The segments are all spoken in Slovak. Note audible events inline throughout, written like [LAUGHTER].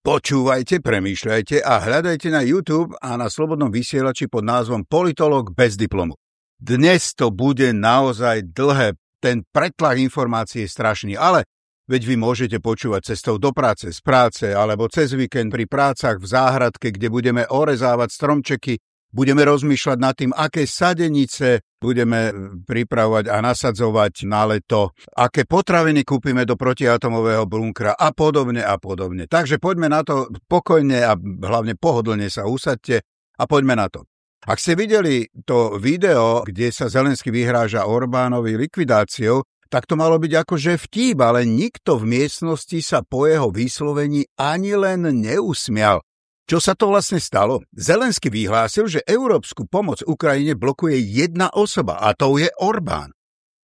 počúvajte, premýšľajte a hľadajte na YouTube a na slobodnom vysielači pod názvom Politolog bez diplomu. Dnes to bude naozaj dlhé. Ten pretlak informácií je strašný, ale veď vy môžete počúvať cestou do práce, z práce, alebo cez víkend pri prácach v záhradke, kde budeme orezávať stromčeky, budeme rozmýšľať nad tým, aké sadenice budeme pripravovať a nasadzovať na leto, aké potraviny kúpime do protiatomového bunkra a podobne a podobne. Takže poďme na to pokojne a hlavne pohodlne sa usadte a poďme na to. Ak ste videli to video, kde sa Zelensky vyhráža Orbánovi likvidáciou, tak to malo byť akože vtip, ale nikto v miestnosti sa po jeho vyslovení ani len neusmial. Čo sa to vlastne stalo? Zelensky vyhlásil, že európsku pomoc Ukrajine blokuje jedna osoba a to je Orbán.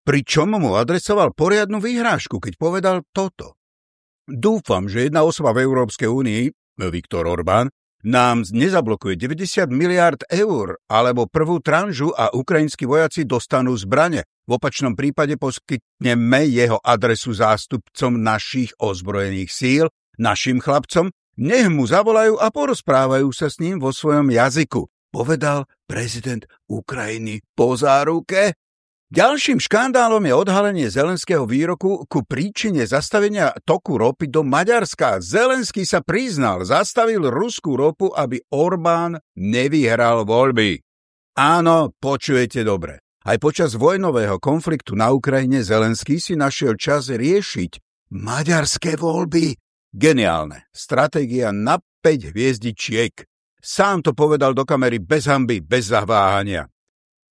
Pričom mu adresoval poriadnu výhrážku, keď povedal toto. Dúfam, že jedna osoba v Európskej únii, Viktor Orbán, nám nezablokuje 90 miliard eur alebo prvú tranžu a ukrajinskí vojaci dostanú zbrane. V opačnom prípade poskytneme jeho adresu zástupcom našich ozbrojených síl, našim chlapcom, nech mu zavolajú a porozprávajú sa s ním vo svojom jazyku, povedal prezident Ukrajiny po záruke. Ďalším škandálom je odhalenie Zelenského výroku ku príčine zastavenia toku ropy do Maďarska. Zelenský sa priznal, zastavil ruskú ropu, aby Orbán nevyhral voľby. Áno, počujete dobre. Aj počas vojnového konfliktu na Ukrajine Zelenský si našiel čas riešiť maďarské voľby. Geniálne. Stratégia na 5 hviezdičiek. Sám to povedal do kamery bez hamby, bez zaváhania.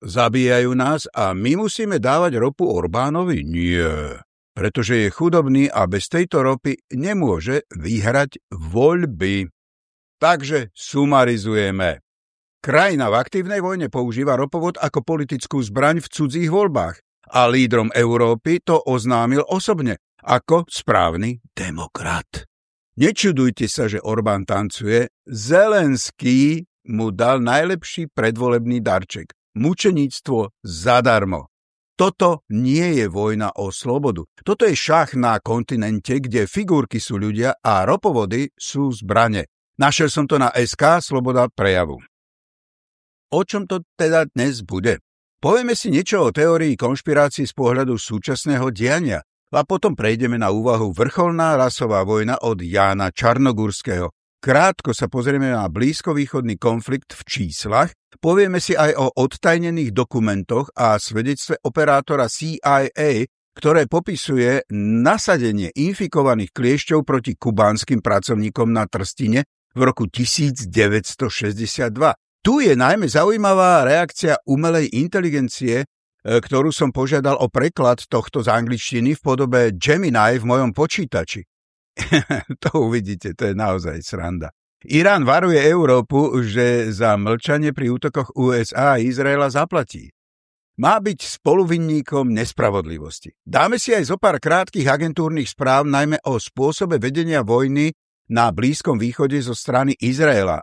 Zabíjajú nás a my musíme dávať ropu Orbánovi? Nie. Pretože je chudobný a bez tejto ropy nemôže vyhrať voľby. Takže sumarizujeme. Krajina v aktívnej vojne používa ropovod ako politickú zbraň v cudzích voľbách a lídrom Európy to oznámil osobne ako správny demokrat. Nečudujte sa, že Orbán tancuje. Zelenský mu dal najlepší predvolebný darček mučeníctvo zadarmo. Toto nie je vojna o slobodu. Toto je šach na kontinente, kde figurky sú ľudia a ropovody sú zbrane. Našiel som to na SK Sloboda prejavu. O čom to teda dnes bude? Povieme si niečo o teórii konšpirácií z pohľadu súčasného diania a potom prejdeme na úvahu. Vrcholná rasová vojna od Jána Čarnogurského, Krátko sa pozrieme na blízkovýchodný konflikt v číslach, povieme si aj o odtajnených dokumentoch a svedectve operátora CIA, ktoré popisuje nasadenie infikovaných kliešťov proti kubánskym pracovníkom na Trstine v roku 1962. Tu je najmä zaujímavá reakcia umelej inteligencie, ktorú som požiadal o preklad tohto z angličtiny v podobe Gemini v mojom počítači. [LAUGHS] to uvidíte, to je naozaj sranda. Irán varuje Európu, že za mlčanie pri útokoch USA a Izraela zaplatí. Má byť spoluvinníkom nespravodlivosti. Dáme si aj zo pár krátkých agentúrnych správ najmä o spôsobe vedenia vojny na Blízkom východe zo strany Izraela.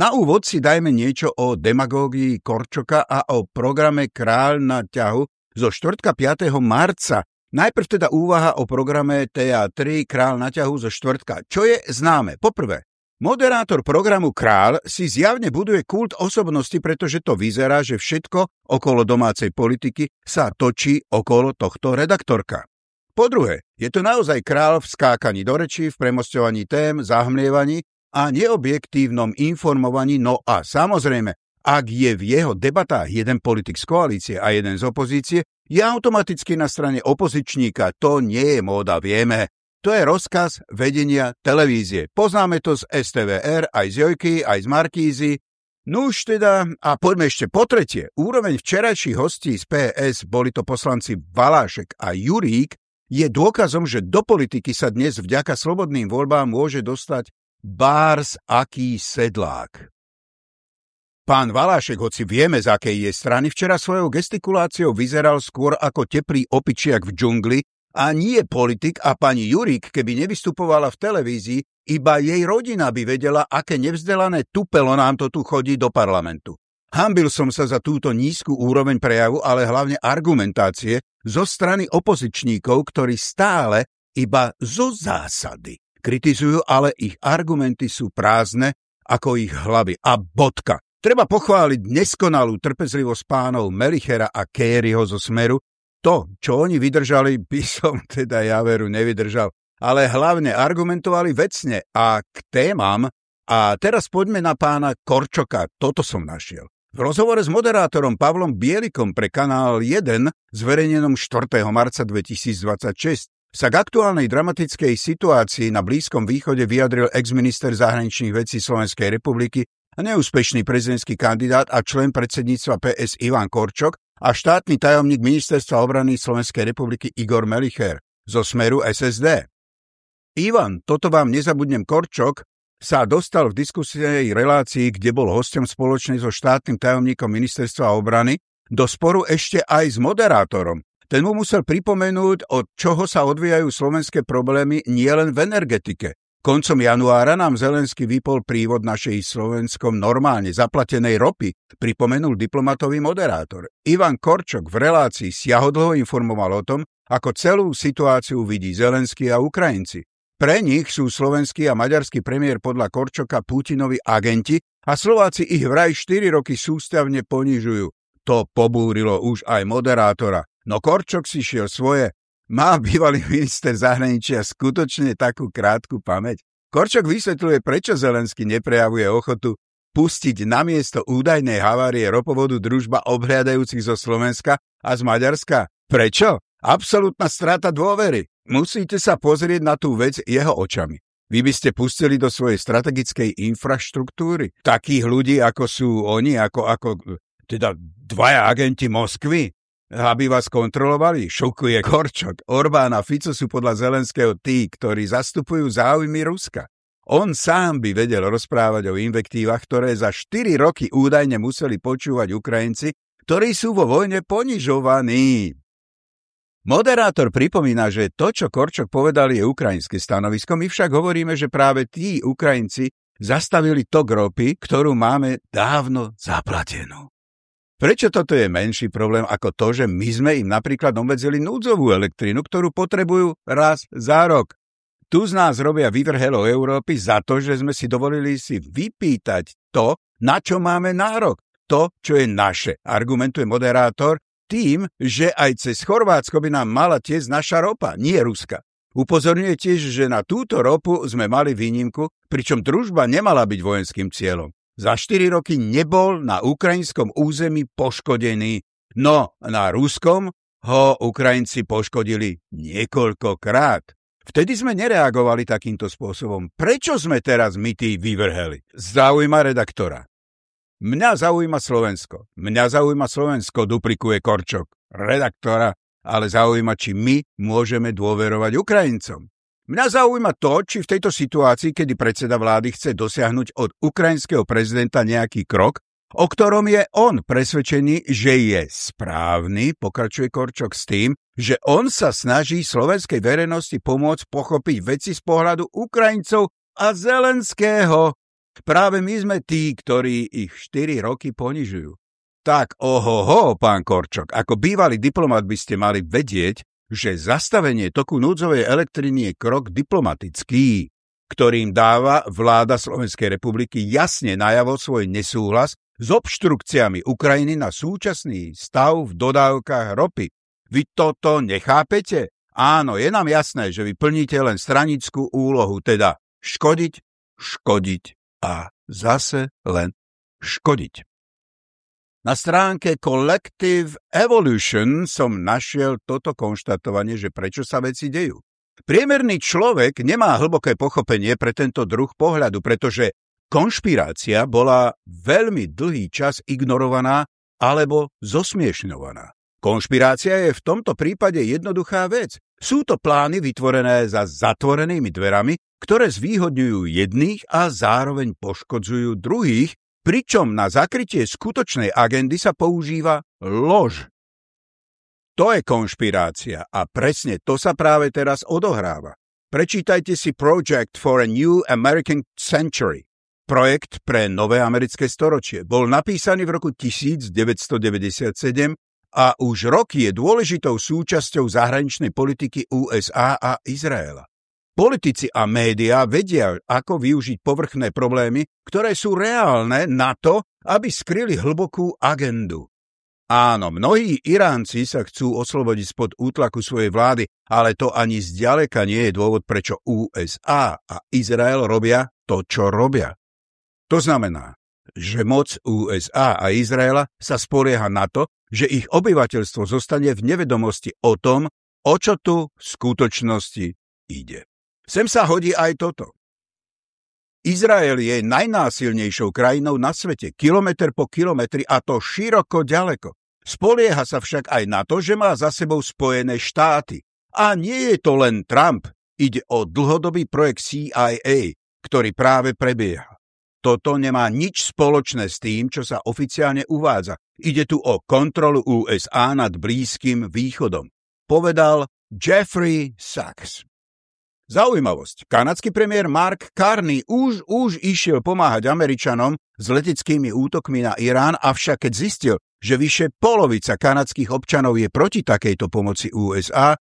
Na úvod si dajme niečo o demagógii Korčoka a o programe Kráľ na ťahu zo 4. 5. marca Najprv teda úvaha o programe TA3 Král na ťahu zo štvrtka. Čo je známe? Poprvé, moderátor programu Král si zjavne buduje kult osobnosti, pretože to vyzerá, že všetko okolo domácej politiky sa točí okolo tohto redaktorka. Po druhé, je to naozaj král v skákaní do rečí, v premostovaní tém, zahmlievaní a neobjektívnom informovaní, no a samozrejme, ak je v jeho debatách jeden politik z koalície a jeden z opozície, je automaticky na strane opozičníka. To nie je móda, vieme. To je rozkaz vedenia televízie. Poznáme to z STVR, aj z Jojky, aj z Markízy. No už teda, a poďme ešte po tretie, úroveň včerajších hostí z PS, boli to poslanci Valášek a Jurík, je dôkazom, že do politiky sa dnes vďaka slobodným voľbám môže dostať bárs aký sedlák. Pán Valášek, hoci vieme, z akej je strany, včera svojou gestikuláciou vyzeral skôr ako teplý opičiak v džungli a nie politik a pani Jurík, keby nevystupovala v televízii, iba jej rodina by vedela, aké nevzdelané tupelo nám to tu chodí do parlamentu. Hambil som sa za túto nízku úroveň prejavu, ale hlavne argumentácie zo strany opozičníkov, ktorí stále iba zo zásady kritizujú, ale ich argumenty sú prázdne ako ich hlavy. A bodka. Treba pochváliť neskonalú trpezlivosť pánov Melichera a Kéryho zo Smeru. To, čo oni vydržali, [LAUGHS] by som teda ja veru nevydržal. Ale hlavne argumentovali vecne a k témam. A teraz poďme na pána Korčoka. Toto som našiel. V rozhovore s moderátorom Pavlom Bielikom pre kanál 1, zverejnenom 4. marca 2026, sa k aktuálnej dramatickej situácii na Blízkom východe vyjadril ex-minister zahraničných vecí Slovenskej republiky a neúspešný prezidentský kandidát a člen predsedníctva PS Ivan Korčok a štátny tajomník ministerstva obrany Slovenskej republiky Igor Melicher zo Smeru SSD. Ivan, toto vám nezabudnem Korčok, sa dostal v diskusnej relácii, kde bol hostom spoločne so štátnym tajomníkom ministerstva obrany, do sporu ešte aj s moderátorom. Ten mu musel pripomenúť, od čoho sa odvíjajú slovenské problémy nielen v energetike, Koncom januára nám Zelensky vypol prívod našej Slovenskom normálne zaplatenej ropy, pripomenul diplomatový moderátor. Ivan Korčok v relácii siahodlho informoval o tom, ako celú situáciu vidí Zelensky a Ukrajinci. Pre nich sú slovenský a maďarský premiér podľa Korčoka Putinovi agenti a Slováci ich vraj 4 roky sústavne ponižujú. To pobúrilo už aj moderátora. No Korčok si šiel svoje má bývalý [LAUGHS] minister zahraničia skutočne takú krátku pamäť? Korčok vysvetľuje, prečo Zelensky neprejavuje ochotu pustiť na miesto údajnej havárie ropovodu družba obhľadajúcich zo Slovenska a z Maďarska. Prečo? Absolutná strata dôvery. Musíte sa pozrieť na tú vec jeho očami. Vy by ste pustili do svojej strategickej infraštruktúry takých ľudí, ako sú oni, ako, ako teda dvaja agenti Moskvy, aby vás kontrolovali, šokuje Korčok. Orbán a Fico sú podľa Zelenského tí, ktorí zastupujú záujmy Ruska. On sám by vedel rozprávať o invektívach, ktoré za 4 roky údajne museli počúvať Ukrajinci, ktorí sú vo vojne ponižovaní. Moderátor pripomína, že to, čo Korčok povedal, je ukrajinské stanovisko. My však hovoríme, že práve tí Ukrajinci zastavili to gropy, ktorú máme dávno zaplatenú. Prečo toto je menší problém ako to, že my sme im napríklad obmedzili núdzovú elektrínu, ktorú potrebujú raz za rok? Tu z nás robia vyvrhelo Európy za to, že sme si dovolili si vypýtať to, na čo máme nárok. To, čo je naše, argumentuje moderátor, tým, že aj cez Chorvátsko by nám mala tiež naša ropa, nie Ruska. Upozorňuje tiež, že na túto ropu sme mali výnimku, pričom družba nemala byť vojenským cieľom za 4 roky nebol na ukrajinskom území poškodený, no na ruskom ho Ukrajinci poškodili niekoľkokrát. Vtedy sme nereagovali takýmto spôsobom. Prečo sme teraz my tí vyvrheli? Zaujíma redaktora. Mňa zaujíma Slovensko. Mňa zaujíma Slovensko, duplikuje Korčok. Redaktora, ale zaujíma, či my môžeme dôverovať Ukrajincom. Mňa zaujíma to, či v tejto situácii, kedy predseda vlády chce dosiahnuť od ukrajinského prezidenta nejaký krok, o ktorom je on presvedčený, že je správny, pokračuje Korčok s tým, že on sa snaží slovenskej verejnosti pomôcť pochopiť veci z pohľadu Ukrajincov a Zelenského. Práve my sme tí, ktorí ich 4 roky ponižujú. Tak ohoho, pán Korčok, ako bývalý diplomat by ste mali vedieť, že zastavenie toku núdzovej elektriny je krok diplomatický, ktorým dáva vláda Slovenskej republiky jasne najavo svoj nesúhlas s obštrukciami Ukrajiny na súčasný stav v dodávkach ropy. Vy toto nechápete? Áno, je nám jasné, že vy plníte len stranickú úlohu, teda škodiť, škodiť a zase len škodiť. Na stránke Collective Evolution som našiel toto konštatovanie, že prečo sa veci dejú. Priemerný človek nemá hlboké pochopenie pre tento druh pohľadu, pretože konšpirácia bola veľmi dlhý čas ignorovaná alebo zosmiešňovaná. Konšpirácia je v tomto prípade jednoduchá vec. Sú to plány vytvorené za zatvorenými dverami, ktoré zvýhodňujú jedných a zároveň poškodzujú druhých, pričom na zakrytie skutočnej agendy sa používa lož. To je konšpirácia a presne to sa práve teraz odohráva. Prečítajte si Project for a New American Century. Projekt pre nové americké storočie bol napísaný v roku 1997 a už rok je dôležitou súčasťou zahraničnej politiky USA a Izraela. Politici a médiá vedia, ako využiť povrchné problémy, ktoré sú reálne na to, aby skryli hlbokú agendu. Áno, mnohí Iránci sa chcú oslobodiť spod útlaku svojej vlády, ale to ani zďaleka nie je dôvod, prečo USA a Izrael robia to, čo robia. To znamená, že moc USA a Izraela sa spolieha na to, že ich obyvateľstvo zostane v nevedomosti o tom, o čo tu v skutočnosti ide. Sem sa hodí aj toto. Izrael je najnásilnejšou krajinou na svete, kilometr po kilometri a to široko ďaleko. Spolieha sa však aj na to, že má za sebou Spojené štáty. A nie je to len Trump, ide o dlhodobý projekt CIA, ktorý práve prebieha. Toto nemá nič spoločné s tým, čo sa oficiálne uvádza. Ide tu o kontrolu USA nad Blízkym východom. Povedal Jeffrey Sachs. Zaujímavosť. Kanadský premiér Mark Carney už, už išiel pomáhať Američanom s leteckými útokmi na Irán, avšak keď zistil, že vyše polovica kanadských občanov je proti takejto pomoci USA,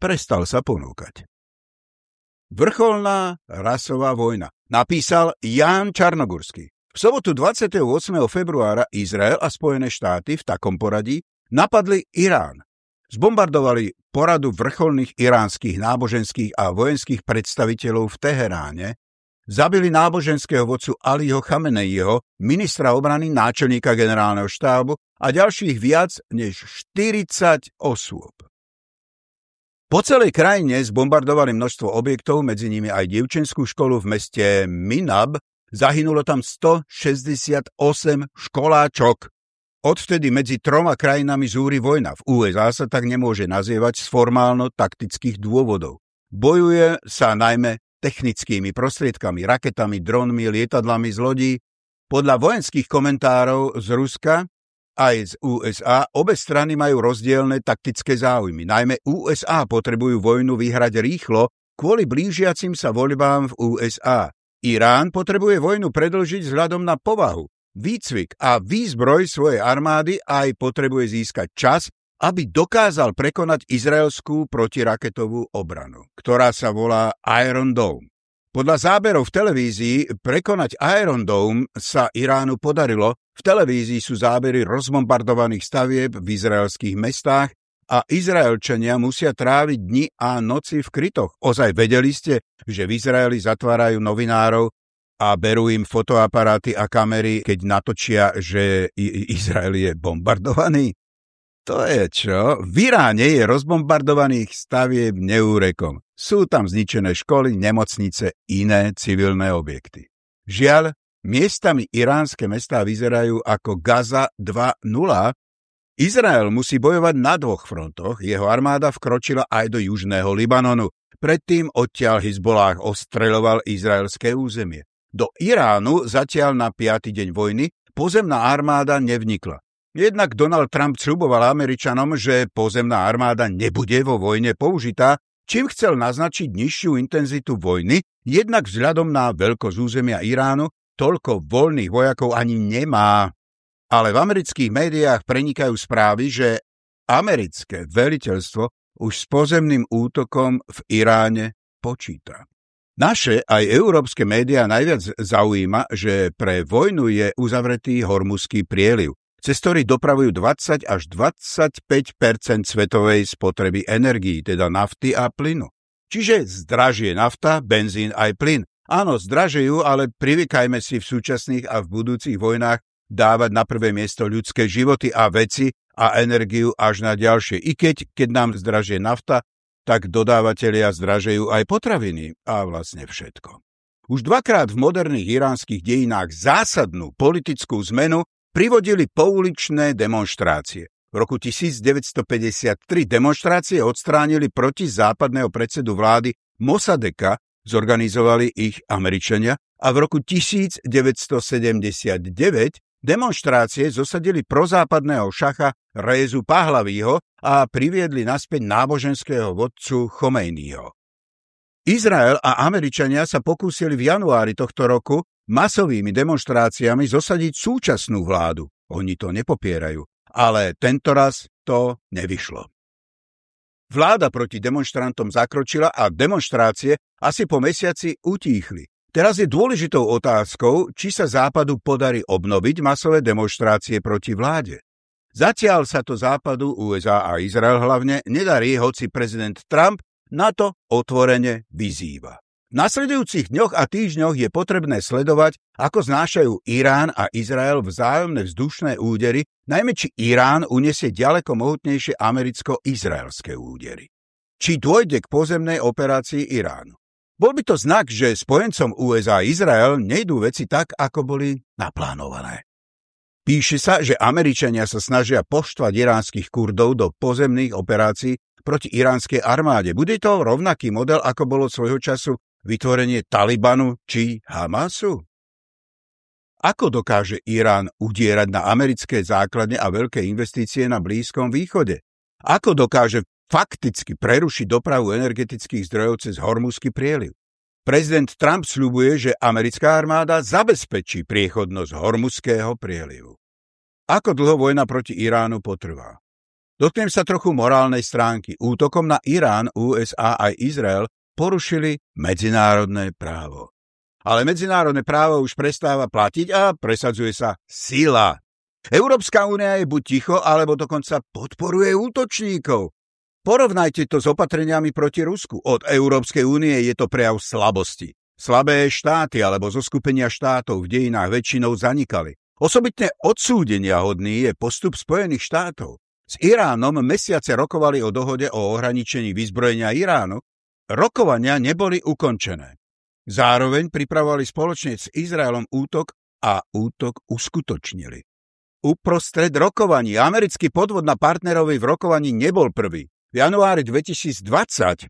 prestal sa ponúkať. Vrcholná rasová vojna. Napísal Ján Čarnogurský. V sobotu 28. februára Izrael a Spojené štáty v takom poradí napadli Irán. Zbombardovali poradu vrcholných iránskych náboženských a vojenských predstaviteľov v Teheráne, zabili náboženského vodcu Aliho Chameneiho, ministra obrany, náčelníka generálneho štábu a ďalších viac než 40 osôb. Po celej krajine zbombardovali množstvo objektov, medzi nimi aj dievčenskú školu v meste Minab, zahynulo tam 168 školáčok. Odvtedy medzi troma krajinami zúri vojna. V USA sa tak nemôže nazievať z formálno-taktických dôvodov. Bojuje sa najmä technickými prostriedkami, raketami, dronmi, lietadlami z lodí. Podľa vojenských komentárov z Ruska aj z USA obe strany majú rozdielne taktické záujmy. Najmä USA potrebujú vojnu vyhrať rýchlo kvôli blížiacim sa voľbám v USA. Irán potrebuje vojnu predlžiť vzhľadom na povahu, výcvik a výzbroj svojej armády aj potrebuje získať čas, aby dokázal prekonať izraelskú protiraketovú obranu, ktorá sa volá Iron Dome. Podľa záberov v televízii prekonať Iron Dome sa Iránu podarilo. V televízii sú zábery rozbombardovaných stavieb v izraelských mestách a Izraelčania musia tráviť dni a noci v krytoch. Ozaj vedeli ste, že v Izraeli zatvárajú novinárov a berú im fotoaparáty a kamery, keď natočia, že Izrael je bombardovaný? To je čo? V Iráne je rozbombardovaných stavieb neúrekom. Sú tam zničené školy, nemocnice, iné civilné objekty. Žiaľ, miestami iránske mestá vyzerajú ako Gaza 2.0. Izrael musí bojovať na dvoch frontoch, jeho armáda vkročila aj do južného Libanonu. Predtým odtiaľ Hizbolách ostreľoval izraelské územie. Do Iránu zatiaľ na 5. deň vojny pozemná armáda nevnikla. Jednak Donald Trump sľuboval Američanom, že pozemná armáda nebude vo vojne použitá, čím chcel naznačiť nižšiu intenzitu vojny, jednak vzhľadom na veľkosť územia Iránu toľko voľných vojakov ani nemá. Ale v amerických médiách prenikajú správy, že americké veliteľstvo už s pozemným útokom v Iráne počíta. Naše aj európske médiá najviac zaujíma, že pre vojnu je uzavretý hormuzský prieliv, cez ktorý dopravujú 20 až 25% svetovej spotreby energií, teda nafty a plynu. Čiže zdražie nafta, benzín aj plyn. Áno, zdražejú, ale privykajme si v súčasných a v budúcich vojnách dávať na prvé miesto ľudské životy a veci a energiu až na ďalšie. I keď, keď nám zdražie nafta, tak dodávateľia zdražejú aj potraviny a vlastne všetko. Už dvakrát v moderných iránskych dejinách zásadnú politickú zmenu privodili pouličné demonstrácie. V roku 1953 demonstrácie odstránili proti západného predsedu vlády Mosadeka Zorganizovali ich Američania a v roku 1979 demonstrácie zosadili prozápadného šacha Rézu Pahlavího a priviedli naspäť náboženského vodcu Chomejního. Izrael a Američania sa pokúsili v januári tohto roku masovými demonstráciami zosadiť súčasnú vládu. Oni to nepopierajú, ale tentoraz to nevyšlo. Vláda proti demonstrantom zakročila a demonstrácie asi po mesiaci utíchli. Teraz je dôležitou otázkou, či sa Západu podarí obnoviť masové demonstrácie proti vláde. Zatiaľ sa to Západu, USA a Izrael hlavne nedarí, hoci prezident Trump na to otvorene vyzýva. V nasledujúcich dňoch a týždňoch je potrebné sledovať, ako znášajú Irán a Izrael vzájomné vzdušné údery, najmä či Irán uniesie ďaleko mohutnejšie americko-izraelské údery. Či dôjde k pozemnej operácii Iránu. Bol by to znak, že spojencom USA a Izrael nejdú veci tak, ako boli naplánované. Píše sa, že Američania sa snažia poštvať iránskych kurdov do pozemných operácií proti iránskej armáde. Bude to rovnaký model, ako bolo svojho času vytvorenie Talibanu či Hamasu? Ako dokáže Irán udierať na americké základne a veľké investície na Blízkom východe? Ako dokáže fakticky prerušiť dopravu energetických zdrojov cez Hormuzský prieliv? Prezident Trump sľubuje, že americká armáda zabezpečí priechodnosť Hormuzského prielivu. Ako dlho vojna proti Iránu potrvá? Dotknem sa trochu morálnej stránky. Útokom na Irán, USA aj Izrael porušili medzinárodné právo. Ale medzinárodné právo už prestáva platiť a presadzuje sa sila. Európska únia je buď ticho, alebo dokonca podporuje útočníkov. Porovnajte to s opatreniami proti Rusku. Od Európskej únie je to prejav slabosti. Slabé štáty alebo zo skupenia štátov v dejinách väčšinou zanikali. Osobitne odsúdenia hodný je postup Spojených štátov. S Iránom mesiace rokovali o dohode o ohraničení vyzbrojenia Iránu, Rokovania neboli ukončené. Zároveň pripravovali spoločne s Izraelom útok a útok uskutočnili. Uprostred rokovaní americký podvod na partnerovi v rokovaní nebol prvý. V januári 2020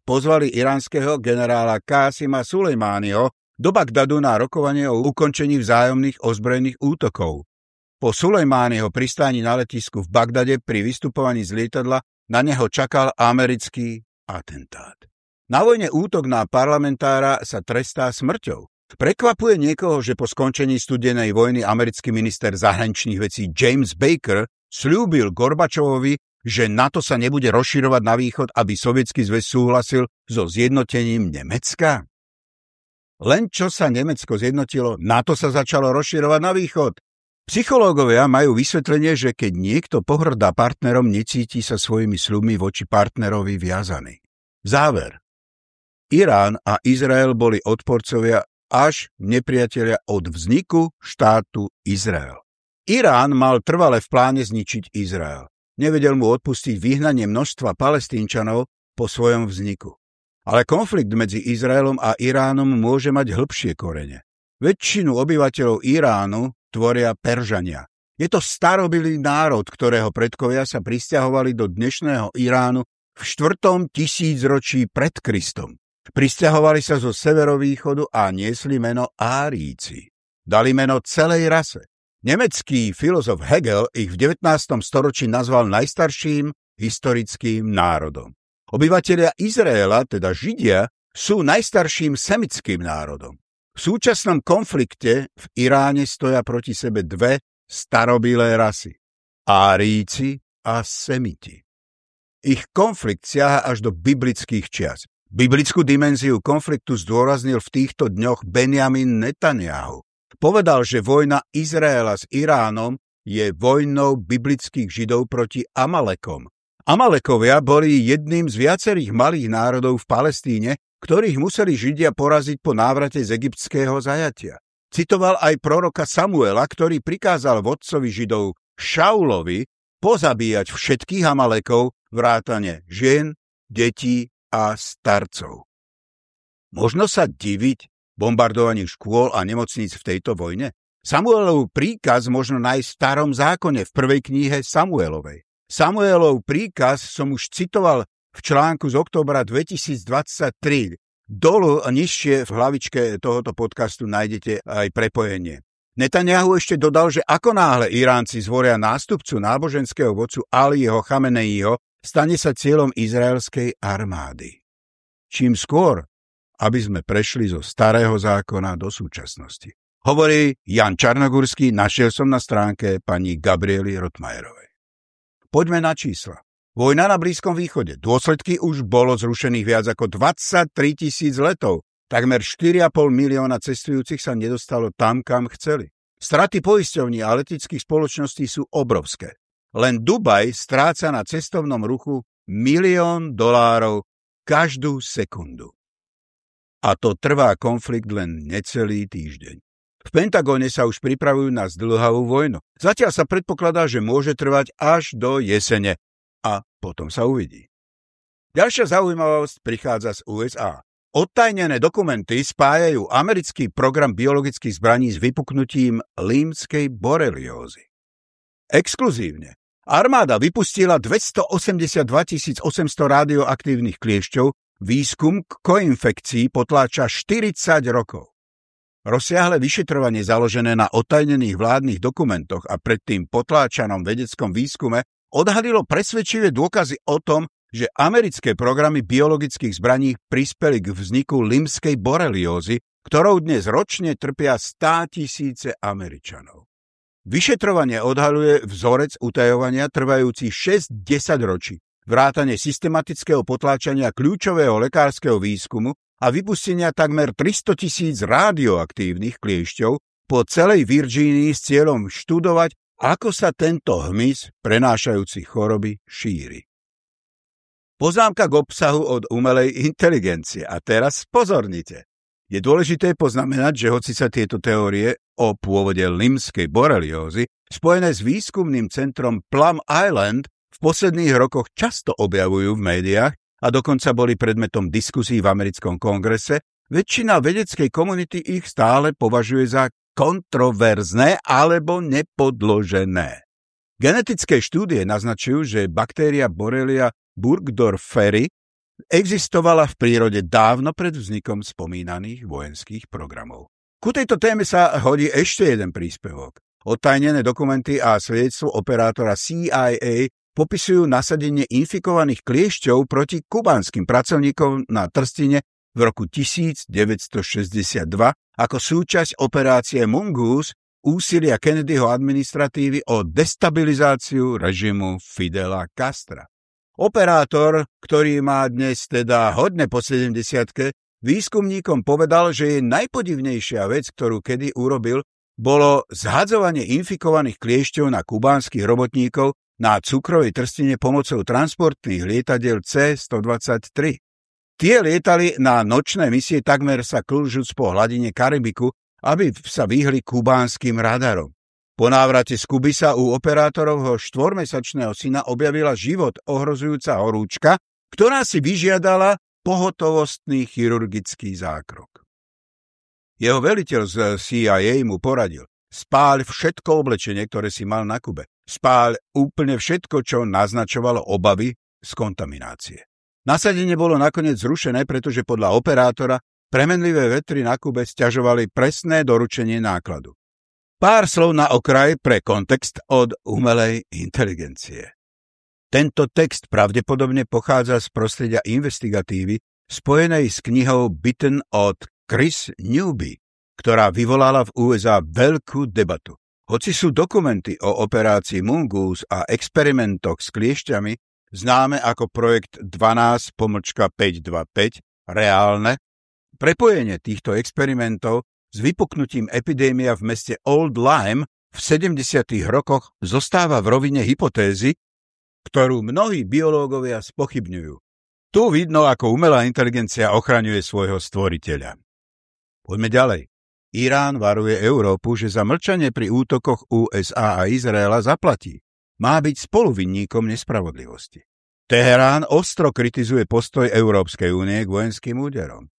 pozvali iránskeho generála Kásima Sulejmányho do Bagdadu na rokovanie o ukončení vzájomných ozbrojených útokov. Po Sulejmányho pristáni na letisku v Bagdade pri vystupovaní z lietadla na neho čakal americký atentát. Na vojne útok na parlamentára sa trestá smrťou. Prekvapuje niekoho, že po skončení studenej vojny americký minister zahraničných vecí James Baker slúbil Gorbačovovi, že NATO sa nebude rozširovať na východ, aby sovietský zväz súhlasil so zjednotením Nemecka? Len čo sa Nemecko zjednotilo, NATO sa začalo rozširovať na východ. Psychológovia majú vysvetlenie, že keď niekto pohrdá partnerom, necíti sa svojimi slubmi voči partnerovi viazaný. Záver. Irán a Izrael boli odporcovia až nepriatelia od vzniku štátu Izrael. Irán mal trvale v pláne zničiť Izrael. Nevedel mu odpustiť vyhnanie množstva palestínčanov po svojom vzniku. Ale konflikt medzi Izraelom a Iránom môže mať hĺbšie korene. Väčšinu obyvateľov Iránu tvoria Peržania. Je to starobilý národ, ktorého predkovia sa pristahovali do dnešného Iránu v štvrtom tisícročí pred Kristom. Pristahovali sa zo severovýchodu a niesli meno Áríci. Dali meno celej rase. Nemecký filozof Hegel ich v 19. storočí nazval najstarším historickým národom. Obyvatelia Izraela, teda Židia, sú najstarším semickým národom. V súčasnom konflikte v Iráne stoja proti sebe dve starobilé rasy. Áríci a Semiti. Ich konflikt siaha až do biblických čias. Biblickú dimenziu konfliktu zdôraznil v týchto dňoch Benjamin Netanyahu. Povedal, že vojna Izraela s Iránom je vojnou biblických židov proti Amalekom. Amalekovia boli jedným z viacerých malých národov v Palestíne, ktorých museli Židia poraziť po návrate z egyptského zajatia. Citoval aj proroka Samuela, ktorý prikázal vodcovi Židov Šaulovi pozabíjať všetkých Amalekov, vrátane žien, detí a starcov. Možno sa diviť bombardovaniu škôl a nemocníc v tejto vojne? Samuelov príkaz možno nájsť v starom zákone v prvej knihe Samuelovej. Samuelov príkaz som už citoval v článku z oktobra 2023. Dolu nižšie v hlavičke tohoto podcastu nájdete aj prepojenie. Netanyahu ešte dodal, že ako náhle Iránci zvoria nástupcu náboženského vodcu Aliho Chameneiho, stane sa cieľom izraelskej armády. Čím skôr, aby sme prešli zo starého zákona do súčasnosti. Hovorí Jan Čarnogurský, našiel som na stránke pani Gabriely Rotmajerovej. Poďme na čísla. Vojna na Blízkom východe. Dôsledky už bolo zrušených viac ako 23 tisíc letov. Takmer 4,5 milióna cestujúcich sa nedostalo tam, kam chceli. Straty poisťovní a letických spoločností sú obrovské. Len Dubaj stráca na cestovnom ruchu milión dolárov každú sekundu. A to trvá konflikt len necelý týždeň. V Pentagóne sa už pripravujú na zdlhavú vojnu. Zatiaľ sa predpokladá, že môže trvať až do jesene. A potom sa uvidí. Ďalšia zaujímavosť prichádza z USA. Odtajnené dokumenty spájajú americký program biologických zbraní s vypuknutím límskej boreliózy. Exkluzívne. Armáda vypustila 282 800 radioaktívnych kliešťov, výskum k koinfekcii potláča 40 rokov. Rozsiahle vyšetrovanie založené na otajnených vládnych dokumentoch a predtým potláčanom vedeckom výskume odhalilo presvedčivé dôkazy o tom, že americké programy biologických zbraní prispeli k vzniku limskej boreliózy, ktorou dnes ročne trpia stá tisíce Američanov. Vyšetrovanie odhaluje vzorec utajovania trvajúci 6-10 ročí, vrátane systematického potláčania kľúčového lekárskeho výskumu a vypustenia takmer 300 tisíc radioaktívnych kliešťov po celej Virgínii s cieľom študovať, ako sa tento hmyz prenášajúci choroby šíri. Poznámka k obsahu od umelej inteligencie. A teraz pozornite. Je dôležité poznamenať, že hoci sa tieto teórie o pôvode limskej boreliózy spojené s výskumným centrom Plum Island posledných rokoch často objavujú v médiách a dokonca boli predmetom diskusí v americkom kongrese, väčšina vedeckej komunity ich stále považuje za kontroverzné alebo nepodložené. Genetické štúdie naznačujú, že baktéria Borrelia Burgdorferi existovala v prírode dávno pred vznikom spomínaných vojenských programov. Ku tejto téme sa hodí ešte jeden príspevok. Odtajnené dokumenty a svedectvo operátora CIA popisujú nasadenie infikovaných kliešťov proti kubánskym pracovníkom na Trstine v roku 1962 ako súčasť operácie Mongoose úsilia Kennedyho administratívy o destabilizáciu režimu Fidela Castra. Operátor, ktorý má dnes teda hodne po 70 výskumníkom povedal, že je najpodivnejšia vec, ktorú kedy urobil, bolo zhadzovanie infikovaných kliešťov na kubánskych robotníkov na cukrovej trstine pomocou transportných lietadiel C-123. Tie lietali na nočné misie takmer sa klžúc po hladine Karibiku, aby sa vyhli kubánskym radarom. Po návrate z Kuby sa u operátorovho štvormesačného syna objavila život ohrozujúca horúčka, ktorá si vyžiadala pohotovostný chirurgický zákrok. Jeho veliteľ z CIA mu poradil, spáľ všetko oblečenie, ktoré si mal na Kube. Spáľ úplne všetko, čo naznačovalo obavy z kontaminácie. Nasadenie bolo nakoniec zrušené, pretože podľa operátora premenlivé vetry na Kube stiažovali presné doručenie nákladu. Pár slov na okraj pre kontext od umelej inteligencie. Tento text pravdepodobne pochádza z prostredia investigatívy spojenej s knihou Bitten od Chris Newby, ktorá vyvolala v USA veľkú debatu. Hoci sú dokumenty o operácii Mongoose a experimentoch s kliešťami známe ako projekt 12.525 reálne, prepojenie týchto experimentov s vypuknutím epidémia v meste Old Lyme v 70. rokoch zostáva v rovine hypotézy, ktorú mnohí biológovia spochybňujú. Tu vidno, ako umelá inteligencia ochraňuje svojho stvoriteľa. Poďme ďalej. Irán varuje Európu, že za mlčanie pri útokoch USA a Izraela zaplatí. Má byť spoluvinníkom nespravodlivosti. Teherán ostro kritizuje postoj Európskej únie k vojenským úderom.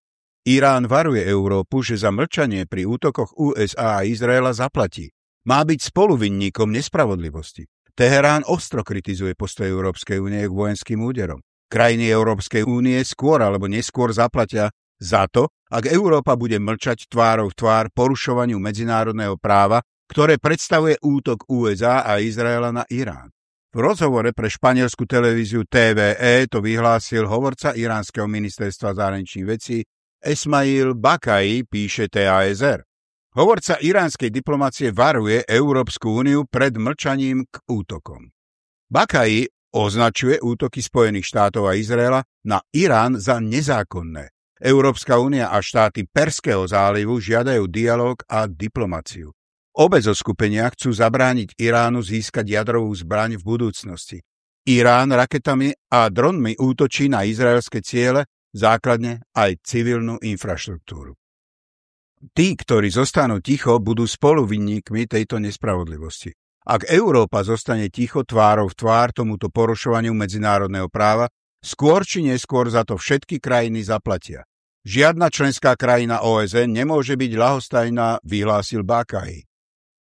Irán varuje Európu, že za mlčanie pri útokoch USA a Izraela zaplatí. Má byť spoluvinníkom nespravodlivosti. Teherán ostro kritizuje postoj Európskej únie k vojenským úderom. Krajiny Európskej únie skôr alebo neskôr zaplatia Za to, ak Európa bude mlčať tvárou v tvár porušovaniu medzinárodného práva, ktoré predstavuje útok USA a Izraela na Irán. V rozhovore pre španielskú televíziu TVE to vyhlásil hovorca iránskeho ministerstva zahraničných vecí Esmail Bakai, píše TASR. Hovorca iránskej diplomácie varuje Európsku úniu pred mlčaním k útokom. Bakai označuje útoky Spojených štátov a Izraela na Irán za nezákonné. Európska únia a štáty Perského zálivu žiadajú dialog a diplomáciu. Obe zo skupenia chcú zabrániť Iránu získať jadrovú zbraň v budúcnosti. Irán raketami a dronmi útočí na izraelské ciele, základne aj civilnú infraštruktúru. Tí, ktorí zostanú ticho, budú spoluvinníkmi tejto nespravodlivosti. Ak Európa zostane ticho tvárou v tvár tomuto porušovaniu medzinárodného práva, skôr či neskôr za to všetky krajiny zaplatia. Žiadna členská krajina OSN nemôže byť lahostajná, vyhlásil Bákahy.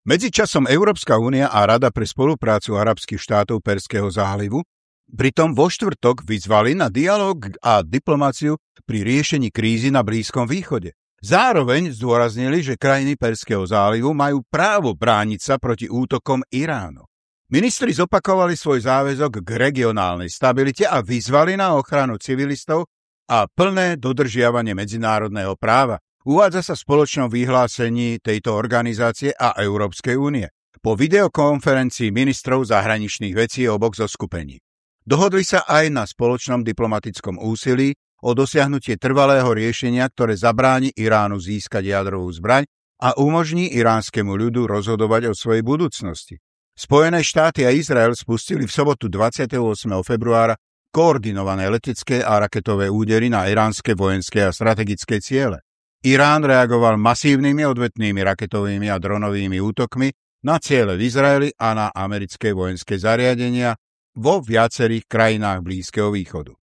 Medzičasom Európska únia a Rada pre spoluprácu arabských štátov Perského zálivu pritom vo štvrtok vyzvali na dialog a diplomáciu pri riešení krízy na Blízkom východe. Zároveň zdôraznili, že krajiny Perského zálivu majú právo brániť sa proti útokom Iránu. Ministri zopakovali svoj záväzok k regionálnej stabilite a vyzvali na ochranu civilistov a plné dodržiavanie medzinárodného práva, Uvádza sa v spoločnom vyhlásení tejto organizácie a Európskej únie po videokonferencii ministrov zahraničných vecí obok zo skupení. Dohodli sa aj na spoločnom diplomatickom úsilí o dosiahnutie trvalého riešenia, ktoré zabráni Iránu získať jadrovú zbraň a umožní iránskemu ľudu rozhodovať o svojej budúcnosti. Spojené štáty a Izrael spustili v sobotu 28. februára koordinované letecké a raketové údery na iránske vojenské a strategické ciele. Irán reagoval masívnymi odvetnými raketovými a dronovými útokmi na ciele v Izraeli a na americké vojenské zariadenia vo viacerých krajinách Blízkeho východu.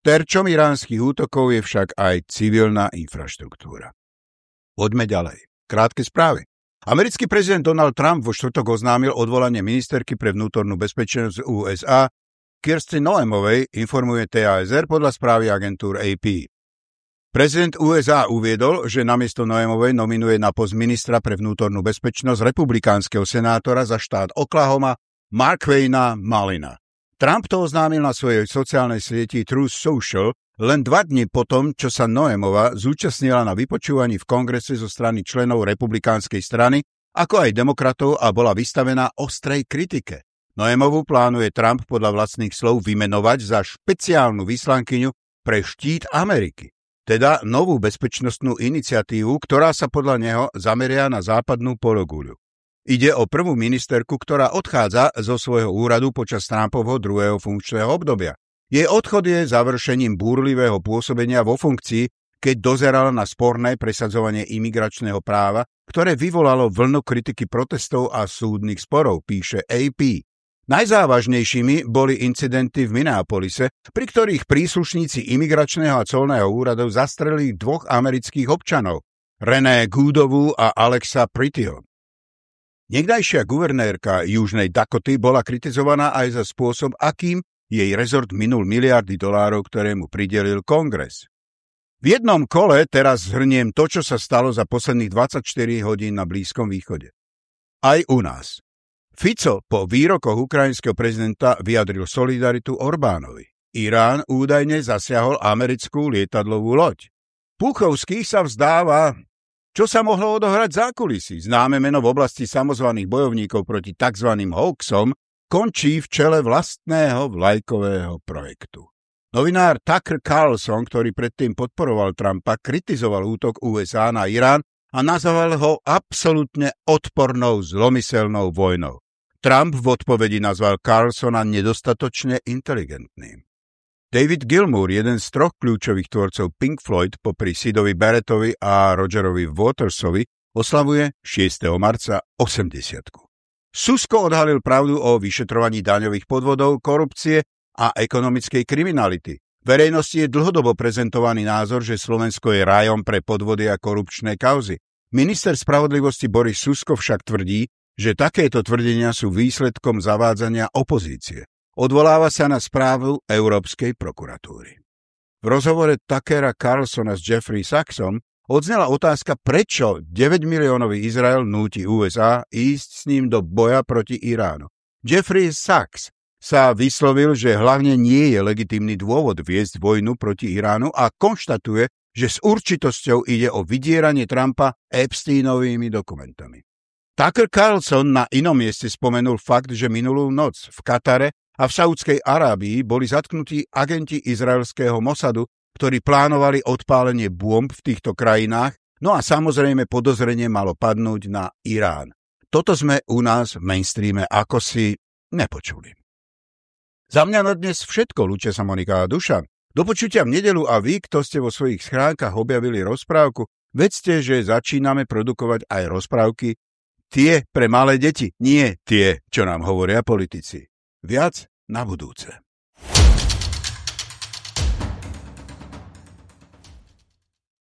Terčom iránskych útokov je však aj civilná infraštruktúra. Poďme ďalej. Krátke správy. Americký prezident Donald Trump vo štvrtok oznámil odvolanie ministerky pre vnútornú bezpečnosť USA Kirsten Noemovej, informuje TASR podľa správy agentúr AP. Prezident USA uviedol, že namiesto Noemovej nominuje na post ministra pre vnútornú bezpečnosť republikánskeho senátora za štát Oklahoma Markvejna Malina. Trump to oznámil na svojej sociálnej sieti Truth Social len dva dni potom, čo sa Noemova zúčastnila na vypočúvaní v kongrese zo strany členov republikánskej strany, ako aj demokratov a bola vystavená ostrej kritike. Noemovu plánuje Trump podľa vlastných slov vymenovať za špeciálnu vyslankyňu pre štít Ameriky teda novú bezpečnostnú iniciatívu, ktorá sa podľa neho zameria na západnú pologuľu. Ide o prvú ministerku, ktorá odchádza zo svojho úradu počas Trumpovho druhého funkčného obdobia. Jej odchod je završením búrlivého pôsobenia vo funkcii, keď dozerala na sporné presadzovanie imigračného práva, ktoré vyvolalo vlnu kritiky protestov a súdnych sporov, píše AP. Najzávažnejšími boli incidenty v Minneapolise, pri ktorých príslušníci imigračného a colného úradu zastrelili dvoch amerických občanov, René Goodovu a Alexa Pritio. Niekdajšia guvernérka Južnej Dakoty bola kritizovaná aj za spôsob, akým jej rezort minul miliardy dolárov, ktoré mu pridelil kongres. V jednom kole teraz zhrniem to, čo sa stalo za posledných 24 hodín na Blízkom východe. Aj u nás. Fico po výrokoch ukrajinského prezidenta vyjadril solidaritu Orbánovi. Irán údajne zasiahol americkú lietadlovú loď. Puchovský sa vzdáva, čo sa mohlo odohrať za kulisy. Známe meno v oblasti samozvaných bojovníkov proti tzv. hoaxom končí v čele vlastného vlajkového projektu. Novinár Tucker Carlson, ktorý predtým podporoval Trumpa, kritizoval útok USA na Irán a nazval ho absolútne odpornou zlomyselnou vojnou. Trump v odpovedi nazval Carlsona nedostatočne inteligentným. David Gilmour, jeden z troch kľúčových tvorcov Pink Floyd popri Sidovi Barrettovi a Rogerovi Watersovi, oslavuje 6. marca 80. Susko odhalil pravdu o vyšetrovaní daňových podvodov, korupcie a ekonomickej kriminality. Verejnosti je dlhodobo prezentovaný názor, že Slovensko je rajom pre podvody a korupčné kauzy. Minister spravodlivosti Boris Susko však tvrdí, že takéto tvrdenia sú výsledkom zavádzania opozície. Odvoláva sa na správu Európskej prokuratúry. V rozhovore Takera Carlsona s Jeffrey Sachsom odznela otázka, prečo 9 miliónový Izrael núti USA ísť s ním do boja proti Iránu. Jeffrey Sachs sa vyslovil, že hlavne nie je legitímny dôvod viesť vojnu proti Iránu a konštatuje, že s určitosťou ide o vydieranie Trumpa Epsteinovými dokumentami. Tucker Carlson na inom mieste spomenul fakt, že minulú noc v Katare a v Saudskej Arábii boli zatknutí agenti izraelského Mosadu, ktorí plánovali odpálenie bomb v týchto krajinách, no a samozrejme podozrenie malo padnúť na Irán. Toto sme u nás v mainstreame ako si nepočuli. Za mňa na dnes všetko, Luče sa Monika a Dušan. Do počutia v nedelu a vy, kto ste vo svojich schránkach objavili rozprávku, vedzte, že začíname produkovať aj rozprávky tie pre malé deti, nie tie, čo nám hovoria politici. Viac na budúce.